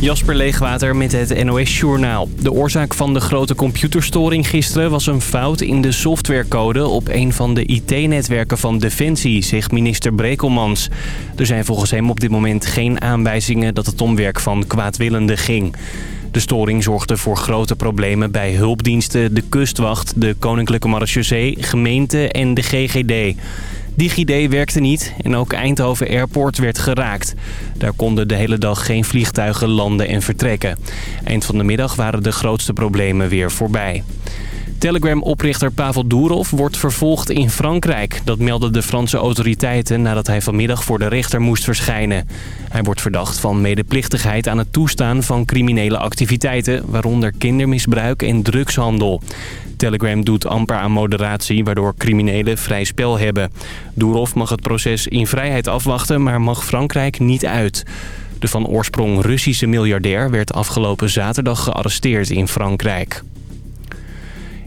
Jasper Leegwater met het NOS-journaal. De oorzaak van de grote computerstoring gisteren was een fout in de softwarecode op een van de IT-netwerken van Defensie, zegt minister Brekelmans. Er zijn volgens hem op dit moment geen aanwijzingen dat het om werk van kwaadwillenden ging. De storing zorgde voor grote problemen bij hulpdiensten, de kustwacht, de Koninklijke Marechaussee, gemeente en de GGD. DigiD werkte niet en ook Eindhoven Airport werd geraakt. Daar konden de hele dag geen vliegtuigen landen en vertrekken. Eind van de middag waren de grootste problemen weer voorbij. Telegram-oprichter Pavel Durov wordt vervolgd in Frankrijk. Dat melden de Franse autoriteiten nadat hij vanmiddag voor de rechter moest verschijnen. Hij wordt verdacht van medeplichtigheid aan het toestaan van criminele activiteiten... waaronder kindermisbruik en drugshandel. Telegram doet amper aan moderatie, waardoor criminelen vrij spel hebben. Durov mag het proces in vrijheid afwachten, maar mag Frankrijk niet uit. De van oorsprong Russische miljardair werd afgelopen zaterdag gearresteerd in Frankrijk.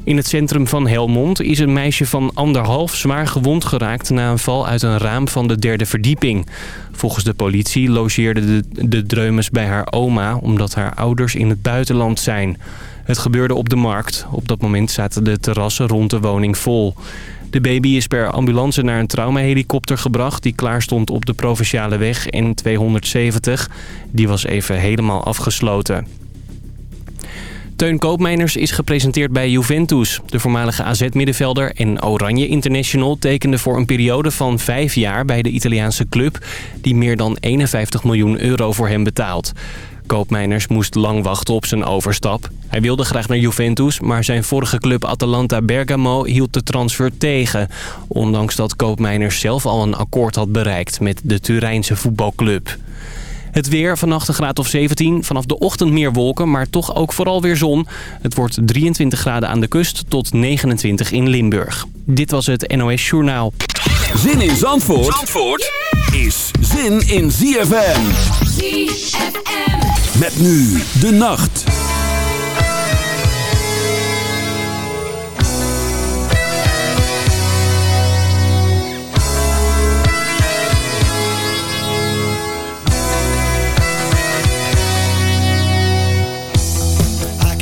In het centrum van Helmond is een meisje van anderhalf zwaar gewond geraakt... na een val uit een raam van de derde verdieping. Volgens de politie logeerde de, de dreumes bij haar oma... omdat haar ouders in het buitenland zijn. Het gebeurde op de markt. Op dat moment zaten de terrassen rond de woning vol. De baby is per ambulance naar een traumahelikopter gebracht... die klaar stond op de Provinciale Weg N270. Die was even helemaal afgesloten. Teun Koopmeiners is gepresenteerd bij Juventus. De voormalige AZ-middenvelder en Oranje International tekende voor een periode van vijf jaar bij de Italiaanse club... die meer dan 51 miljoen euro voor hem betaalt. Koopmeiners moest lang wachten op zijn overstap. Hij wilde graag naar Juventus, maar zijn vorige club Atalanta Bergamo hield de transfer tegen. Ondanks dat Koopmeiners zelf al een akkoord had bereikt met de Turijnse voetbalclub. Het weer, vannacht een graad of 17. Vanaf de ochtend meer wolken, maar toch ook vooral weer zon. Het wordt 23 graden aan de kust tot 29 in Limburg. Dit was het NOS Journaal. Zin in Zandvoort, Zandvoort is zin in ZFM. ZFM. Met nu de nacht.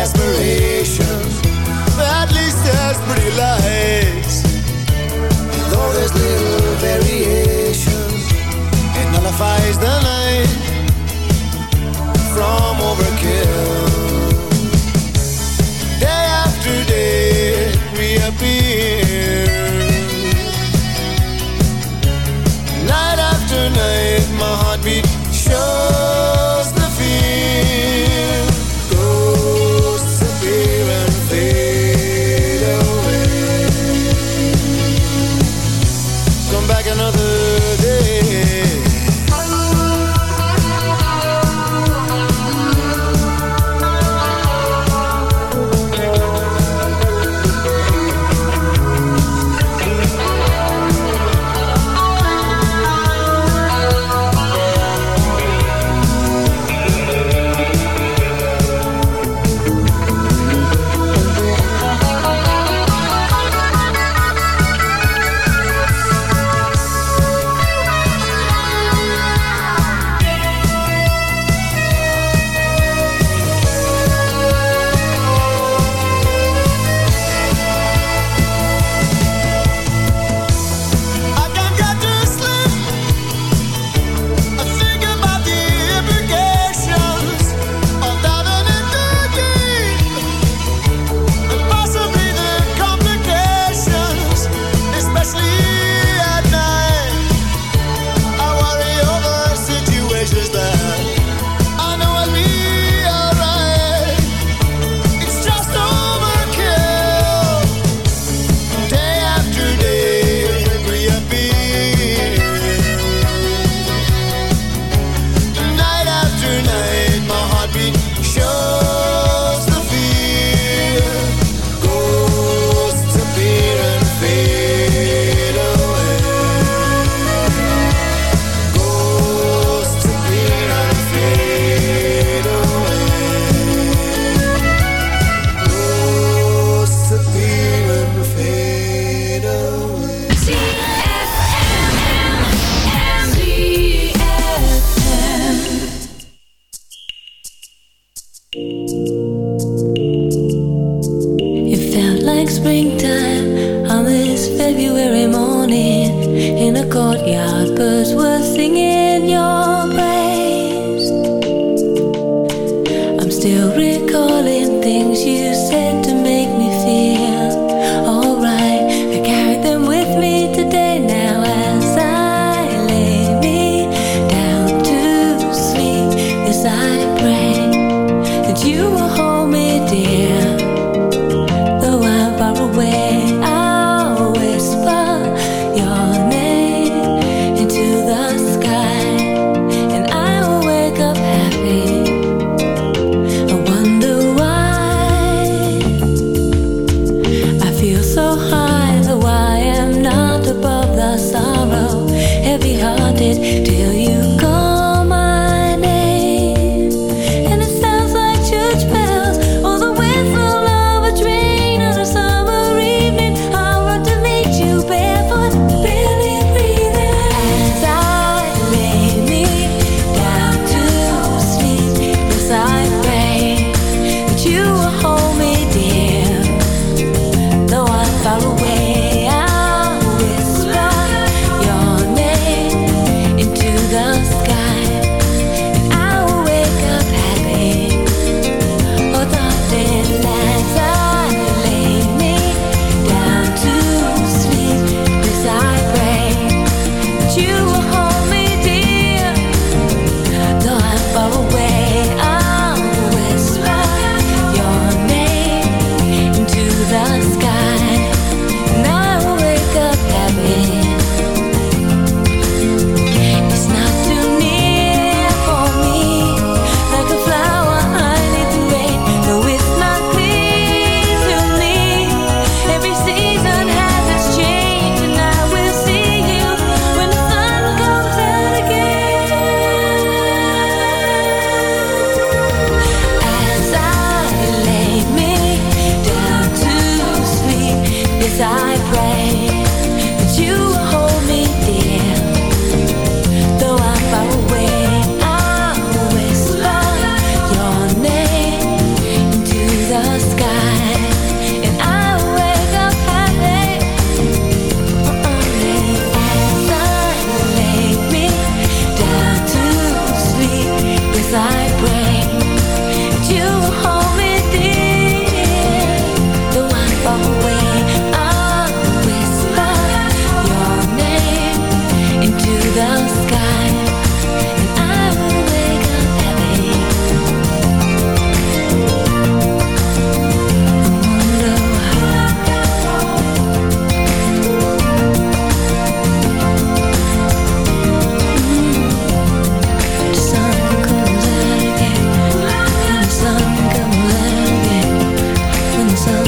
Desperation. At least there's pretty lights. Though there's little variation,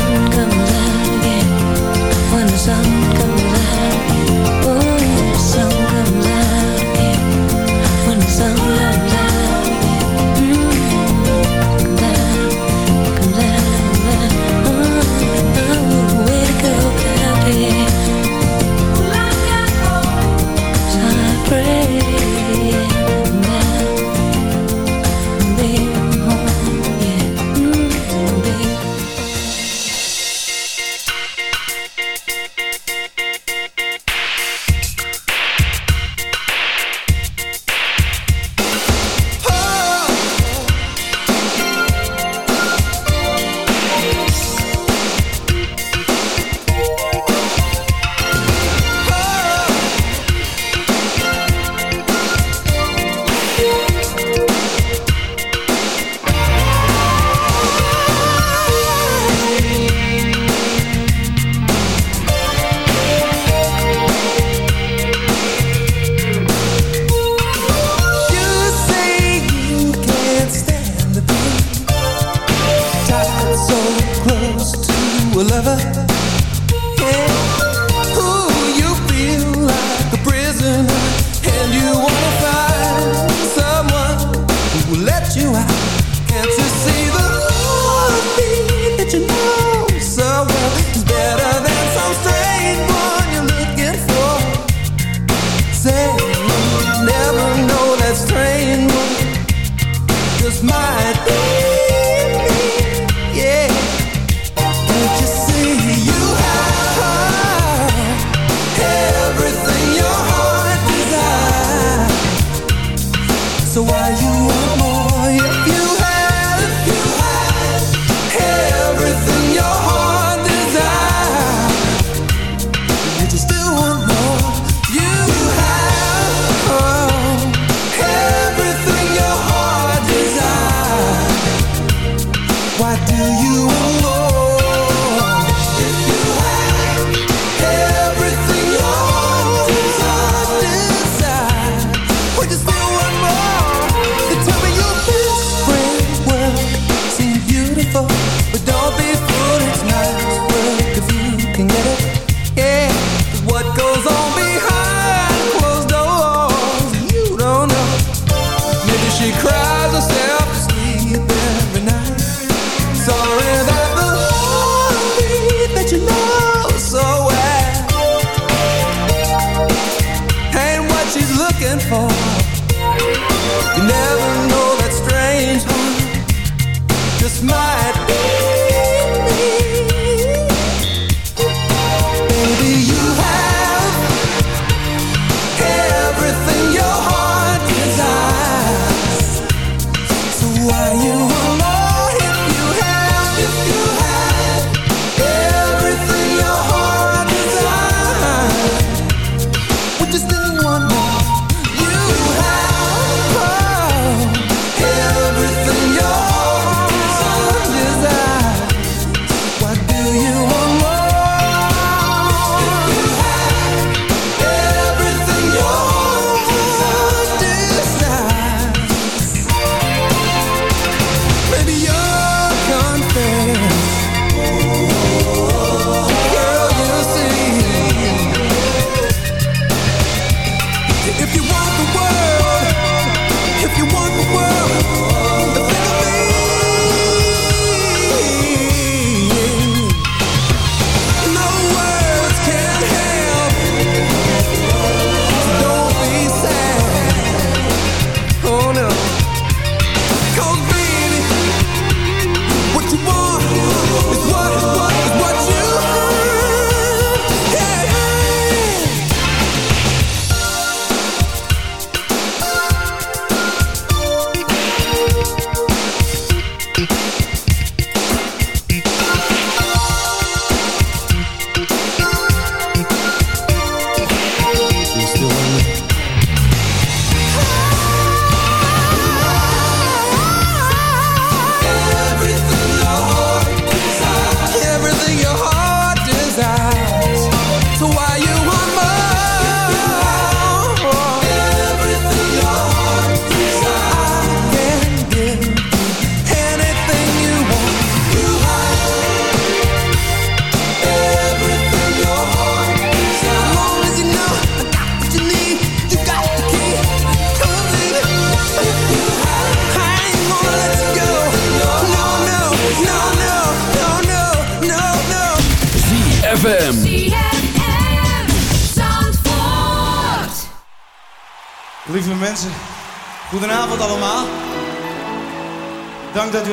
good. So why you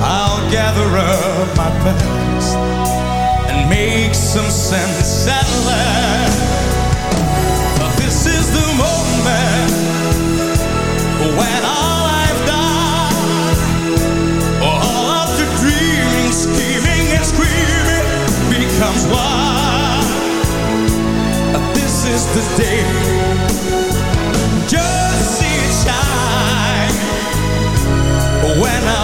I'll gather up my past and make some sense at last. But this is the moment when all I've done, all of the dreaming, scheming and screaming becomes wild. This is the day. Just see it shine when I.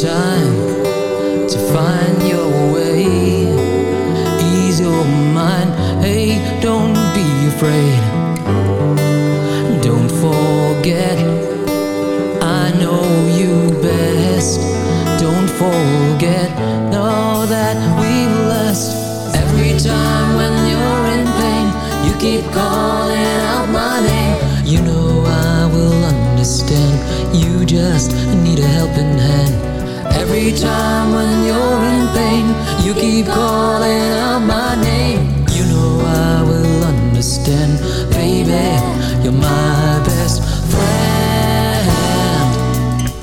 time to find your way. Ease your mind, hey, don't be afraid. Every time when you're in pain, you keep calling out my name. You know I will understand, baby. You're my best friend.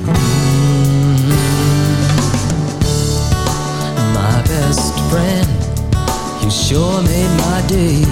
Mm -hmm. My best friend, you sure made my day.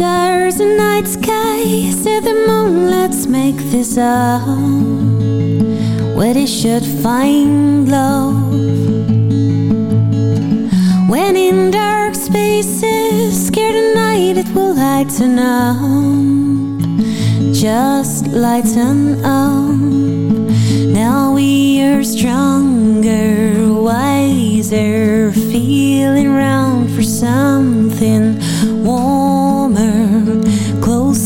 Stars and night sky, said the moon, let's make this up. Where they should find love. When in dark spaces, scared at night, it will lighten up. Just lighten up. Now we are stronger, wiser, feeling round for something warmer,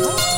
I'm